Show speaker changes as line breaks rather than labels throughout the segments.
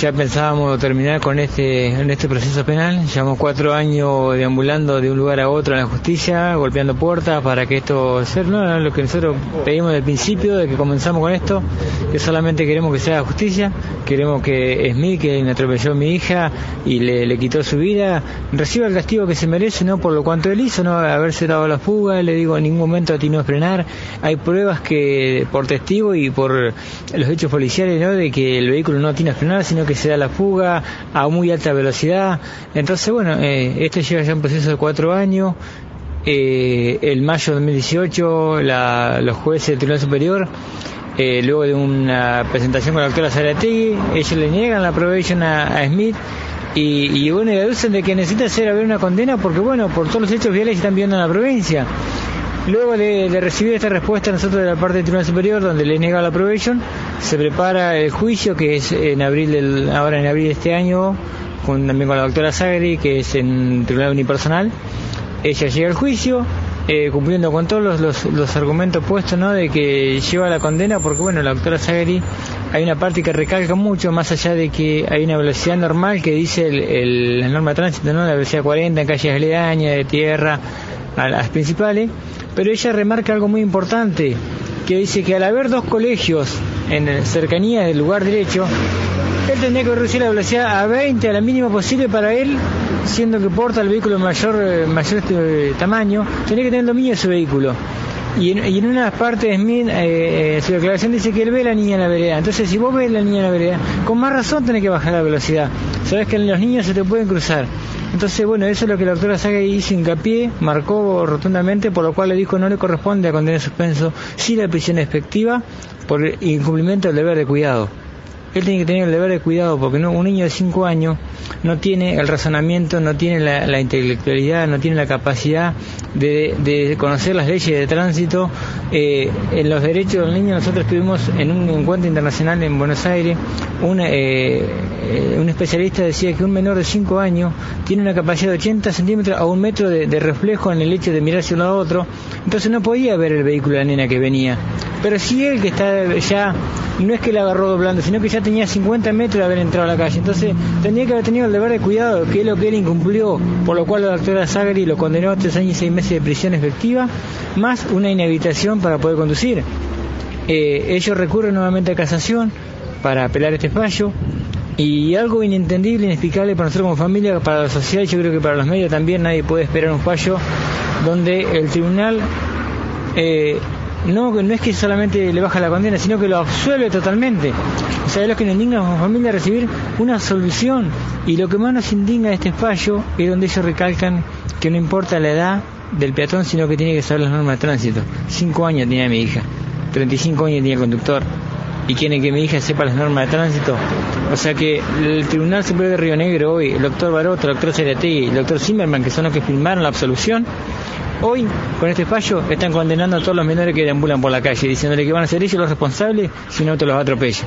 ya pensábamos terminar con este, en este proceso penal. Llevamos cuatro años deambulando de un lugar a otro en la justicia, golpeando puertas para que esto sea no, lo que nosotros pedimos desde el principio, de que comenzamos con esto, que solamente queremos que sea justicia, queremos que Smith, que me atropelló a mi hija y le, quitó su vida, reciba el castigo que se merece, no por lo cuanto él hizo, no haberse dado la fuga, le digo en ningún momento a ti no frenar, hay pruebas que por testigo y por los hechos policiales, ¿no? de que el vehículo no tiene frenar, sino que se da la fuga a muy alta velocidad. Entonces, bueno, eh, este lleva ya un proceso de cuatro años. Eh, el mayo de 2018, la, los jueces del Tribunal Superior, eh, luego de una presentación con la doctora Zarategui, ellos le niegan la probation a, Smith y, y, bueno, le aducen de que necesita hacer haber una condena porque, bueno, por todos los hechos viales que están viendo en la provincia. Luego de, recibir esta respuesta nosotros de la parte del Tribunal Superior, donde le niega la probation, se prepara el juicio que es en abril del, ahora en abril de este año, con, también con la doctora Sagri, que es en Tribunal Unipersonal. Ella llega al juicio, eh, cumpliendo con todos los, argumentos puestos, ¿no? De que lleva la condena, porque bueno, la doctora Sagri hay una parte que recalca mucho, más allá de que hay una velocidad normal que dice el, la norma de tránsito, ¿no? La velocidad 40 en calles aledañas, de tierra, a las principales, pero ella remarca algo muy importante, que dice que al haber dos colegios en cercanía del lugar derecho, él tendría que reducir la velocidad a 20, a la mínima posible para él, siendo que porta el vehículo mayor, eh, mayor este, tamaño, tendría que tener dominio de su vehículo. Y en, y en una parte de Smith, eh, eh, su declaración dice que él ve a la niña en la vereda. Entonces, si vos ves a la niña en la vereda, con más razón tenés que bajar la velocidad. Sabes que los niños se te pueden cruzar. Entonces, bueno, eso es lo que la doctora Saga hizo hincapié, marcó rotundamente, por lo cual le dijo no le corresponde a condenar suspenso, sí la prisión efectiva por incumplimiento del deber de cuidado él tiene que tener el deber de cuidado porque no, un niño de 5 años no tiene el razonamiento, no tiene la, intelectualidad, no tiene la capacidad de, conocer las leyes de tránsito. Eh, en los derechos del niño nosotros tuvimos en un encuentro internacional en Buenos Aires, un, eh, eh, un especialista decía que un menor de 5 años tiene una capacidad de 80 centímetros a un metro de, reflejo en el hecho de mirarse uno a otro, entonces no podía ver el vehículo de la nena que venía. Pero si él que está ya, no es que le agarró doblando, sino que ya tenía 50 metros de haber entrado a la calle. Entonces tendría que haber tenido el deber de cuidado, que es lo que él incumplió, por lo cual la doctora Zagari lo condenó a tres años y seis meses de prisión efectiva, más una inhabilitación para poder conducir. Eh, ellos recurren nuevamente a casación para apelar este fallo. Y algo inentendible, inexplicable para nosotros como familia, para la sociedad y yo creo que para los medios también nadie puede esperar un fallo donde el tribunal eh, no, no es que solamente le baja la condena, sino que lo absuelve totalmente. O sea, es lo que nos indigna como familia recibir una solución. Y lo que más nos indigna de este fallo es donde ellos recalcan que no importa la edad del peatón, sino que tiene que saber las normas de tránsito. Cinco años tenía mi hija, 35 años tenía el conductor. Y quieren que mi hija sepa las normas de tránsito. O sea que el Tribunal Superior de Río Negro hoy, el doctor Baroto, el doctor Cerati, el doctor Zimmerman, que son los que firmaron la absolución, Hoy, con este fallo, están condenando a todos los menores que deambulan por la calle, diciéndole que van a ser ellos los responsables si no te los atropella.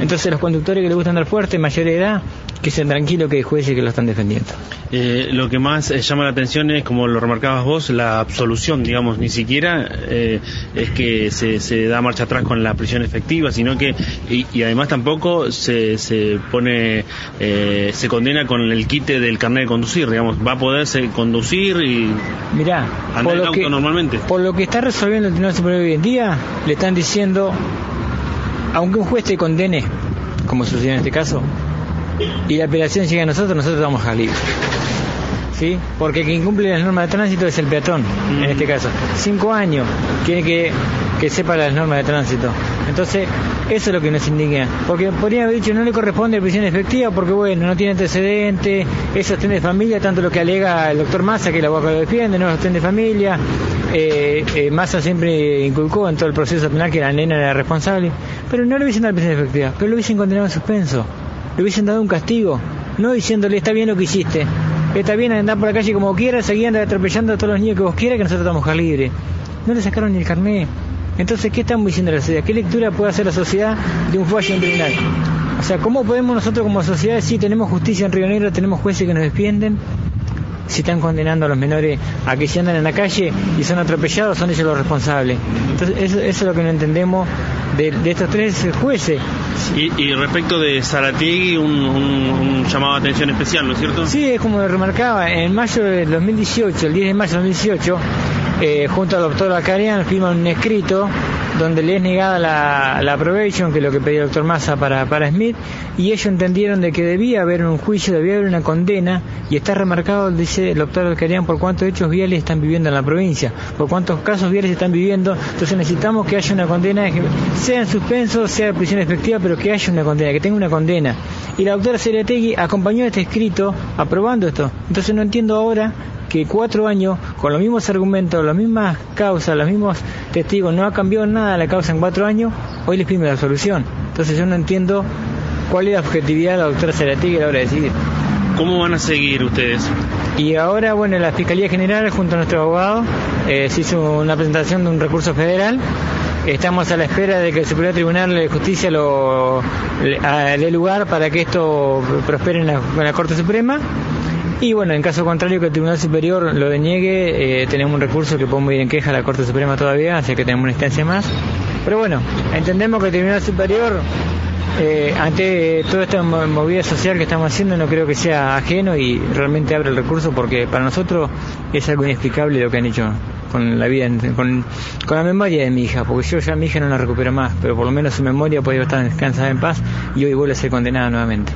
Entonces los conductores que les gusta andar fuerte, mayor edad, que sean tranquilos que hay jueces que lo están defendiendo.
Eh, lo que más eh, llama la atención es, como lo remarcabas vos, la absolución, digamos, ni siquiera eh, es que se, da marcha atrás con la prisión efectiva, sino que, y, además tampoco se, se pone, se condena con el quite del carnet de conducir, digamos, va a poderse conducir y
Mirá,
andar el auto normalmente.
Por lo que está resolviendo el Tribunal Superior hoy en día, le están diciendo, aunque un juez te condene, como sucedió en este caso, y la apelación llega a nosotros, nosotros vamos a libre. ¿Sí? Porque quien cumple las normas de tránsito es el peatón, en este caso. Cinco años, tiene que, que sepa las normas de tránsito. Entonces, eso es lo que nos indigna. Porque podría haber dicho, no le corresponde prisión efectiva porque, bueno, no tiene antecedente, es sostén de familia, tanto lo que alega el doctor Massa, que la boca lo defiende, no es sostén de familia. Eh, eh, Massa siempre inculcó en todo el proceso penal que la nena era responsable, pero no le hubiesen dado prisión efectiva, pero lo hubiesen condenado en suspenso le hubiesen dado un castigo, no diciéndole está bien lo que hiciste, está bien andar por la calle como quieras, seguir atropellando a todos los niños que vos quieras, que nosotros estamos libre. No le sacaron ni el carnet. Entonces, ¿qué estamos diciendo la sociedad? ¿Qué lectura puede hacer la sociedad de un fallo tribunal? O sea, ¿cómo podemos nosotros como sociedad decir tenemos justicia en Río Negro, tenemos jueces que nos defienden? si están condenando a los menores a que si andan en la calle y son atropellados, son ellos los responsables. Entonces, eso, es lo que no entendemos de, estos tres jueces.
Y, respecto de Zarategui, un, un, llamado de atención especial, ¿no es cierto?
Sí, es como remarcaba, en mayo del 2018, el 10 de mayo del 2018, eh, junto al doctor Acarian firman un escrito donde le es negada la, la probation, que es lo que pedía el doctor Massa para, para Smith, y ellos entendieron de que debía haber un juicio, debía haber una condena, y está remarcado, dice el doctor Acarian, por cuántos hechos viales están viviendo en la provincia, por cuántos casos viales están viviendo, entonces necesitamos que haya una condena, sea en suspenso, sea prisión efectiva, pero que haya una condena, que tenga una condena. Y la doctora Seriategui acompañó este escrito aprobando esto. Entonces no entiendo ahora que cuatro años, con los mismos argumentos, las mismas causas, los mismos testigos, no ha cambiado nada la causa en cuatro años, hoy les pide la solución. Entonces yo no entiendo cuál es la objetividad de la doctora Cerati a la hora de decidir.
¿Cómo van a seguir ustedes?
Y ahora, bueno, la Fiscalía General, junto a nuestro abogado, eh, se hizo una presentación de un recurso federal. Estamos a la espera de que el Superior Tribunal de Justicia lo dé lugar para que esto prospere en la Corte Suprema y bueno, en caso contrario que el Tribunal Superior lo deniegue, eh, tenemos un recurso que podemos ir en queja a la Corte Suprema todavía, así que tenemos una instancia más. Pero bueno, entendemos que el Tribunal Superior, eh, ante toda esta movida social que estamos haciendo, no creo que sea ajeno y realmente abre el recurso porque para nosotros es algo inexplicable lo que han hecho con la vida, con, la memoria de mi hija, porque yo ya mi hija no la recupero más, pero por lo menos su memoria puede estar descansada en paz y hoy vuelve a ser condenada nuevamente.